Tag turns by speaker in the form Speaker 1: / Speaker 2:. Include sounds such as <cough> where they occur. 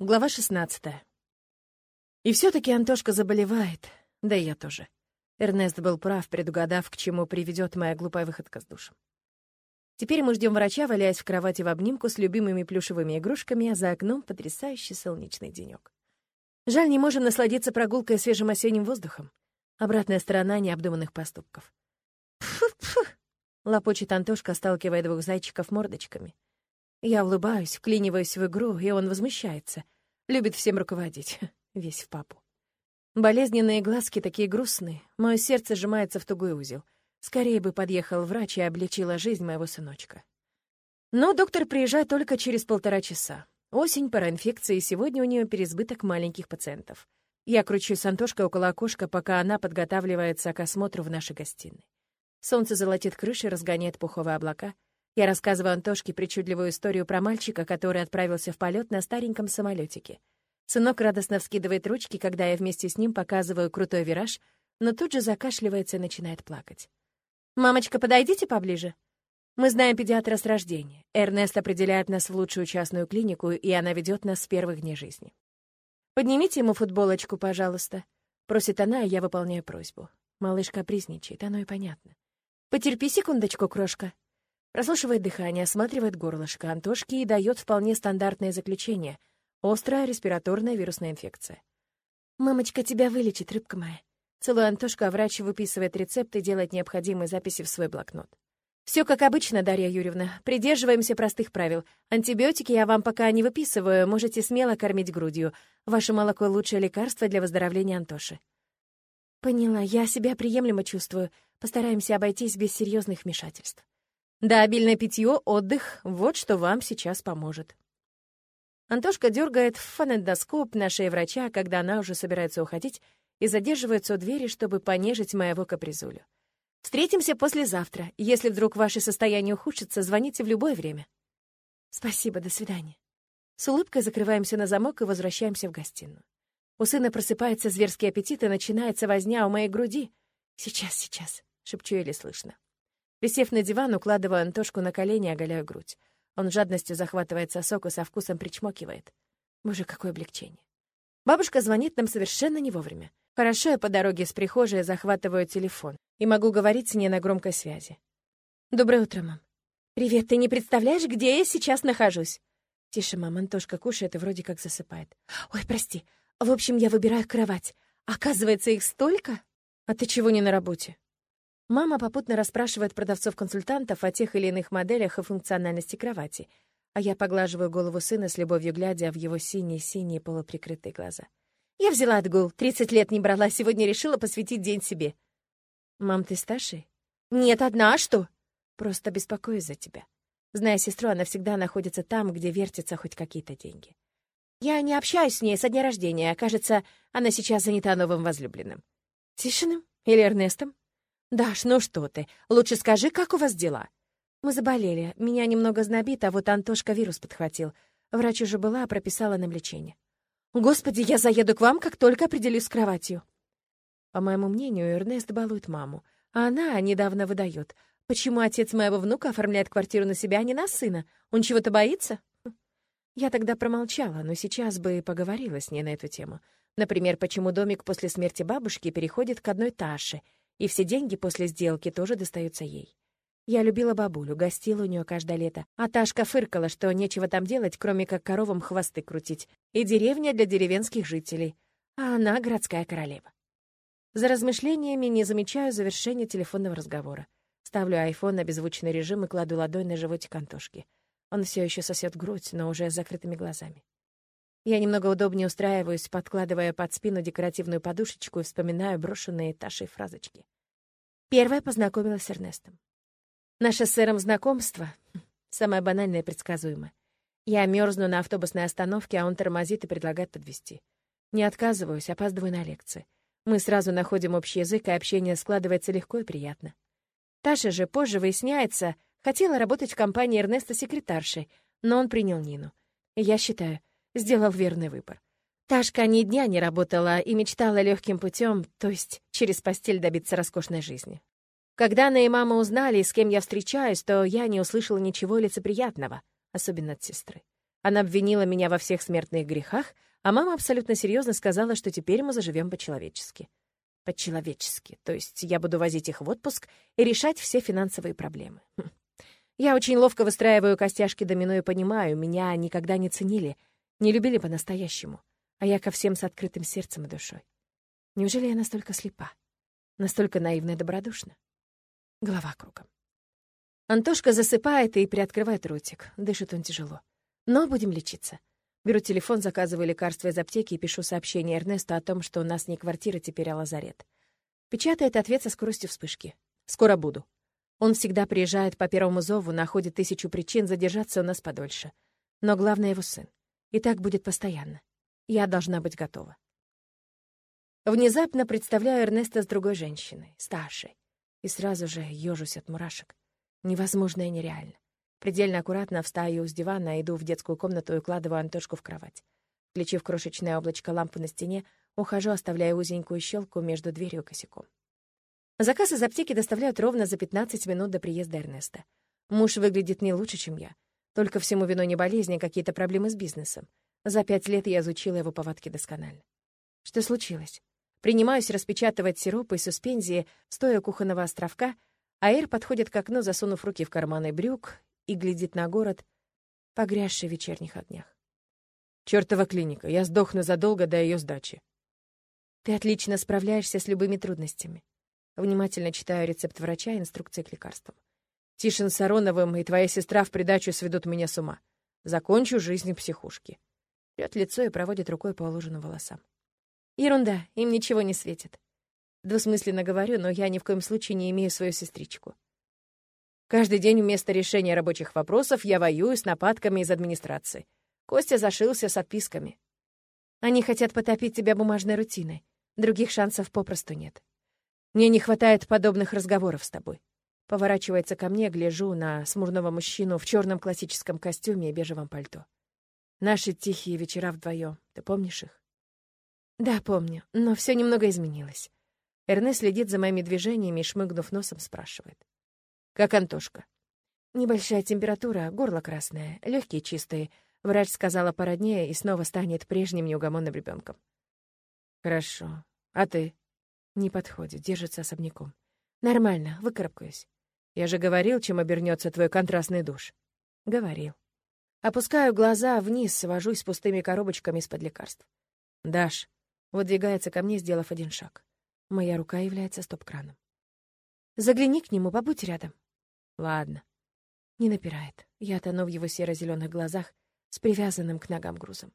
Speaker 1: Глава 16. И все-таки Антошка заболевает, да и я тоже. Эрнест был прав, предугадав, к чему приведет моя глупая выходка с душем. Теперь мы ждем врача, валяясь в кровати в обнимку с любимыми плюшевыми игрушками, а за окном потрясающий солнечный денек. Жаль, не можем насладиться прогулкой свежим осенним воздухом. Обратная сторона необдуманных поступков. «Фу-фу!» — лопочет Антошка, сталкивая двух зайчиков мордочками. Я улыбаюсь, вклиниваюсь в игру, и он возмущается. Любит всем руководить. <laughs> Весь в папу. Болезненные глазки такие грустные. Мое сердце сжимается в тугой узел. Скорее бы подъехал врач и облегчила жизнь моего сыночка. Но доктор приезжает только через полтора часа. Осень, пора инфекции, и сегодня у нее переизбыток маленьких пациентов. Я кручу с Антошкой около окошка, пока она подготавливается к осмотру в нашей гостиной. Солнце золотит крыши, разгоняет пуховые облака — я рассказываю Антошке причудливую историю про мальчика, который отправился в полет на стареньком самолетике. Сынок радостно вскидывает ручки, когда я вместе с ним показываю крутой вираж, но тут же закашливается и начинает плакать. «Мамочка, подойдите поближе». Мы знаем педиатра с рождения. Эрнест определяет нас в лучшую частную клинику, и она ведет нас с первых дней жизни. «Поднимите ему футболочку, пожалуйста», — просит она, и я выполняю просьбу. Малыш капризничает, оно и понятно. «Потерпи секундочку, крошка», Прослушивает дыхание, осматривает горлышко Антошки и дает вполне стандартное заключение — острая респираторная вирусная инфекция. «Мамочка тебя вылечит, рыбка моя». Целую Антошка, а врач выписывает рецепт и делает необходимые записи в свой блокнот. Все как обычно, Дарья Юрьевна. Придерживаемся простых правил. Антибиотики я вам пока не выписываю, можете смело кормить грудью. Ваше молоко — лучшее лекарство для выздоровления Антоши. Поняла, я себя приемлемо чувствую. Постараемся обойтись без серьезных вмешательств. Да, обильное питье, отдых — вот что вам сейчас поможет. Антошка дергает фонендоскоп на шее врача, когда она уже собирается уходить, и задерживается у двери, чтобы понежить моего капризулю. Встретимся послезавтра. Если вдруг ваше состояние ухудшится, звоните в любое время. Спасибо, до свидания. С улыбкой закрываемся на замок и возвращаемся в гостиную. У сына просыпается зверский аппетит, и начинается возня у моей груди. «Сейчас, сейчас», — шепчу еле слышно. Присев на диван, укладываю Антошку на колени оголяю грудь. Он жадностью захватывает сосок и со вкусом причмокивает. Боже, какое облегчение. Бабушка звонит нам совершенно не вовремя. Хорошо, я по дороге с прихожей захватываю телефон и могу говорить с ней на громкой связи. «Доброе утро, мам». «Привет, ты не представляешь, где я сейчас нахожусь?» «Тише, мам, Антошка кушает и вроде как засыпает». «Ой, прости. В общем, я выбираю кровать. Оказывается, их столько?» «А ты чего не на работе?» Мама попутно расспрашивает продавцов-консультантов о тех или иных моделях и функциональности кровати, а я поглаживаю голову сына с любовью, глядя в его синие-синие полуприкрытые глаза. «Я взяла отгул, 30 лет не брала, сегодня решила посвятить день себе». «Мам, ты старший?» «Нет, одна, а что?» «Просто беспокоюсь за тебя. Зная сестру, она всегда находится там, где вертятся хоть какие-то деньги. Я не общаюсь с ней со дня рождения, а кажется, она сейчас занята новым возлюбленным». «Тишиным? Или Эрнестом?» «Даш, ну что ты? Лучше скажи, как у вас дела?» «Мы заболели. Меня немного знобит, а вот Антошка вирус подхватил. Врач уже была, прописала нам лечение». «Господи, я заеду к вам, как только определюсь с кроватью». По моему мнению, Эрнест балует маму, а она недавно выдает. Почему отец моего внука оформляет квартиру на себя, а не на сына? Он чего-то боится? Я тогда промолчала, но сейчас бы поговорила с ней на эту тему. Например, почему домик после смерти бабушки переходит к одной Таше — и все деньги после сделки тоже достаются ей. Я любила бабулю, гостила у нее каждое лето, а Ташка фыркала, что нечего там делать, кроме как коровам хвосты крутить, и деревня для деревенских жителей, а она городская королева. За размышлениями не замечаю завершения телефонного разговора. Ставлю айфон на беззвучный режим и кладу ладонь на животик Антошки. Он все еще сосет грудь, но уже с закрытыми глазами. Я немного удобнее устраиваюсь, подкладывая под спину декоративную подушечку и вспоминаю брошенные Ташей фразочки. Первая познакомилась с Эрнестом. Наше с сэром знакомство — самое банальное и предсказуемое. Я мерзну на автобусной остановке, а он тормозит и предлагает подвезти. Не отказываюсь, опаздываю на лекции. Мы сразу находим общий язык, и общение складывается легко и приятно. Таша же позже выясняется, хотела работать в компании Эрнеста секретаршей, но он принял Нину. Я считаю, сделал верный выбор. Ташка ни дня не работала и мечтала легким путем, то есть через постель добиться роскошной жизни. Когда она и мама узнали, с кем я встречаюсь, то я не услышала ничего лицеприятного, особенно от сестры. Она обвинила меня во всех смертных грехах, а мама абсолютно серьезно сказала, что теперь мы заживем по-человечески. По-человечески. То есть я буду возить их в отпуск и решать все финансовые проблемы. Хм. Я очень ловко выстраиваю костяшки домино и понимаю, меня никогда не ценили, не любили по-настоящему, а я ко всем с открытым сердцем и душой. Неужели я настолько слепа? Настолько наивна и добродушна? Голова кругом. Антошка засыпает и приоткрывает ротик. Дышит он тяжело. Но будем лечиться. Беру телефон, заказываю лекарства из аптеки и пишу сообщение Эрнесту о том, что у нас не квартира теперь, а лазарет. Печатает ответ со скоростью вспышки. «Скоро буду». Он всегда приезжает по первому зову, находит тысячу причин задержаться у нас подольше. Но главное — его сын. И так будет постоянно. Я должна быть готова. Внезапно представляю Эрнеста с другой женщиной, старшей. И сразу же ёжусь от мурашек. Невозможно и нереально. Предельно аккуратно встаю с дивана, иду в детскую комнату и укладываю Антошку в кровать. Включив крошечное облачко лампы на стене, ухожу, оставляя узенькую щелку между дверью и косяком. Заказ из аптеки доставляют ровно за 15 минут до приезда Эрнеста. Муж выглядит не лучше, чем я. Только всему виной не болезни, а какие-то проблемы с бизнесом. За пять лет я изучила его повадки досконально. Что случилось? Принимаюсь распечатывать сиропы и суспензии, стоя кухонного островка, а Эр подходит к окну, засунув руки в карманы брюк и глядит на город, погрязший в вечерних огнях. «Чёртова клиника, я сдохну задолго до ее сдачи». «Ты отлично справляешься с любыми трудностями». Внимательно читаю рецепт врача и инструкции к лекарствам. «Тишин с и твоя сестра в придачу сведут меня с ума. Закончу жизнь в психушке». Трёт лицо и проводит рукой по уложенным волосам. Ерунда, им ничего не светит. Двусмысленно говорю, но я ни в коем случае не имею свою сестричку. Каждый день вместо решения рабочих вопросов я воюю с нападками из администрации. Костя зашился с отписками. Они хотят потопить тебя бумажной рутиной. Других шансов попросту нет. Мне не хватает подобных разговоров с тобой. Поворачивается ко мне, гляжу на смурного мужчину в черном классическом костюме и бежевом пальто. Наши тихие вечера вдвоем. Ты помнишь их? Да, помню, но все немного изменилось. Эрне следит за моими движениями и, шмыгнув носом, спрашивает. «Как Антошка?» «Небольшая температура, горло красное, легкие чистые. Врач сказала породнее и снова станет прежним неугомонным ребенком. «Хорошо. А ты?» «Не подходит, держится особняком. Нормально, выкарабкаюсь. Я же говорил, чем обернется твой контрастный душ». «Говорил». Опускаю глаза вниз, свожусь с пустыми коробочками из-под лекарств. «Даш, Выдвигается ко мне, сделав один шаг. Моя рука является стоп-краном. «Загляни к нему, побудь рядом». «Ладно». Не напирает. Я тону в его серо зеленых глазах с привязанным к ногам грузом.